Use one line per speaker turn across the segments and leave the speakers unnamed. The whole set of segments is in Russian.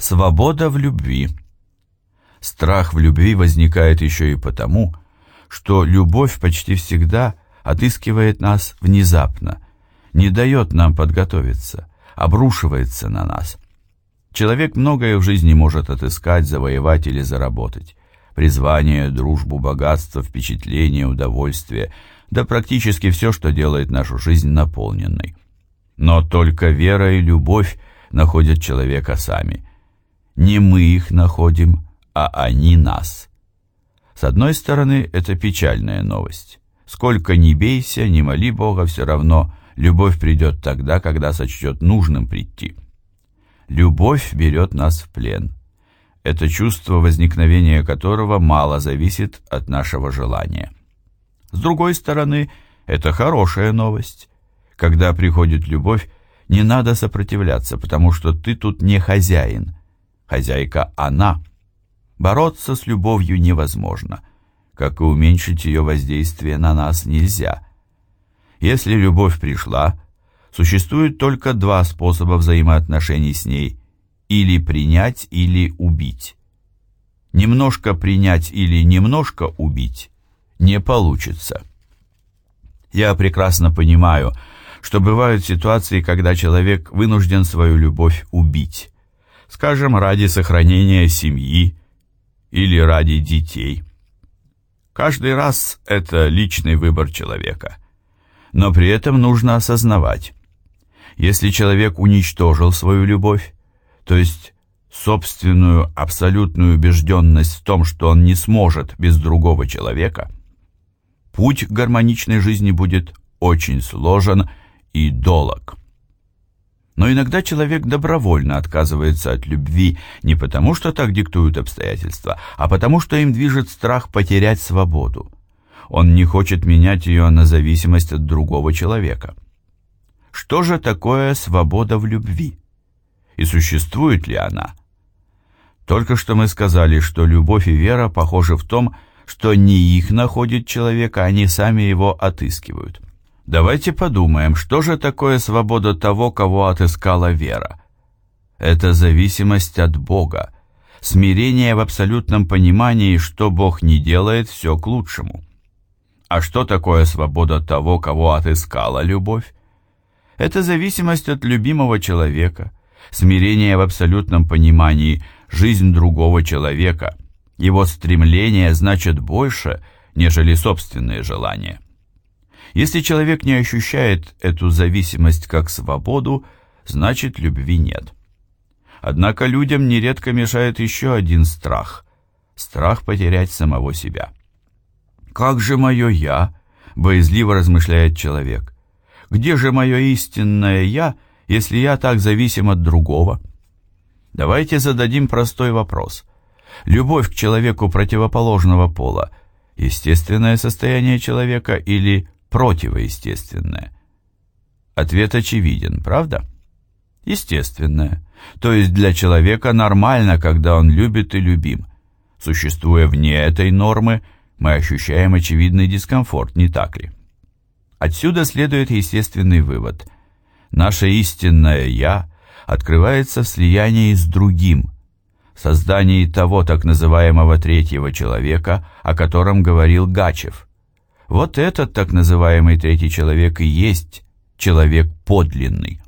Свобода в любви. Страх в любви возникает еще и потому, что любовь почти всегда отыскивает нас внезапно, не дает нам подготовиться, обрушивается на нас. Человек многое в жизни может отыскать, завоевать или заработать. Призвание, дружбу, богатство, впечатление, удовольствие, да практически все, что делает нашу жизнь наполненной. Но только вера и любовь находят человека сами – не мы их находим, а они нас. С одной стороны, это печальная новость. Сколько ни бейся, ни моли Бога, все равно любовь придет тогда, когда сочтет нужным прийти. Любовь берет нас в плен. Это чувство, возникновения которого мало зависит от нашего желания. С другой стороны, это хорошая новость. Когда приходит любовь, не надо сопротивляться, потому что ты тут не хозяин – хозяйка она. Бороться с любовью невозможно, как и уменьшить ее воздействие на нас нельзя. Если любовь пришла, существует только два способа взаимоотношений с ней – или принять, или убить. Немножко принять или немножко убить не получится. Я прекрасно понимаю, что бывают ситуации, когда человек вынужден свою любовь убить скажем, ради сохранения семьи или ради детей. Каждый раз это личный выбор человека. Но при этом нужно осознавать, если человек уничтожил свою любовь, то есть собственную абсолютную убежденность в том, что он не сможет без другого человека, путь к гармоничной жизни будет очень сложен и долог. Но иногда человек добровольно отказывается от любви не потому, что так диктуют обстоятельства, а потому, что им движет страх потерять свободу. Он не хочет менять ее на зависимость от другого человека. Что же такое свобода в любви? И существует ли она? Только что мы сказали, что любовь и вера похожи в том, что не их находит человек, а они сами его отыскивают. Давайте подумаем, что же такое свобода того, кого отыскала вера? Это зависимость от Бога, смирение в абсолютном понимании, что Бог не делает все к лучшему. А что такое свобода того, кого отыскала любовь? Это зависимость от любимого человека, смирение в абсолютном понимании, жизнь другого человека, его стремление значит больше, нежели собственные желания. Если человек не ощущает эту зависимость как свободу, значит любви нет. Однако людям нередко мешает еще один страх – страх потерять самого себя. «Как же мое «я»?» – боязливо размышляет человек. «Где же мое истинное «я», если я так зависим от другого?» Давайте зададим простой вопрос. Любовь к человеку противоположного пола – естественное состояние человека или противоестественное? Ответ очевиден, правда? Естественное. То есть для человека нормально, когда он любит и любим. Существуя вне этой нормы, мы ощущаем очевидный дискомфорт, не так ли? Отсюда следует естественный вывод. Наше истинное «я» открывается в слиянии с другим, в создании того так называемого третьего человека, о котором говорил Гачев – вот этот так называемый третий человек и есть человек подлинный.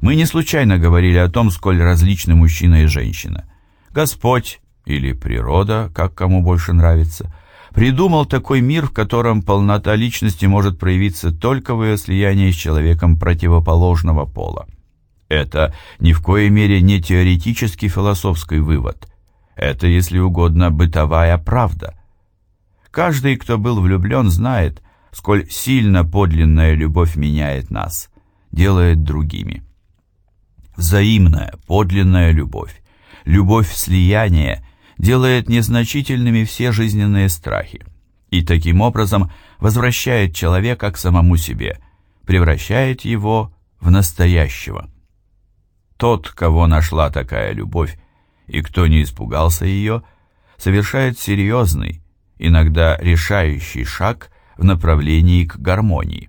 Мы не случайно говорили о том, сколь различны мужчина и женщина. Господь, или природа, как кому больше нравится, придумал такой мир, в котором полнота личности может проявиться только в ее слиянии с человеком противоположного пола. Это ни в коей мере не теоретический философский вывод. Это, если угодно, бытовая правда – Каждый, кто был влюблен, знает, сколь сильно подлинная любовь меняет нас, делает другими. Взаимная, подлинная любовь, любовь слияния делает незначительными все жизненные страхи и таким образом возвращает человека к самому себе, превращает его в настоящего. Тот, кого нашла такая любовь, и кто не испугался ее, совершает серьезный, иногда решающий шаг в направлении к гармонии.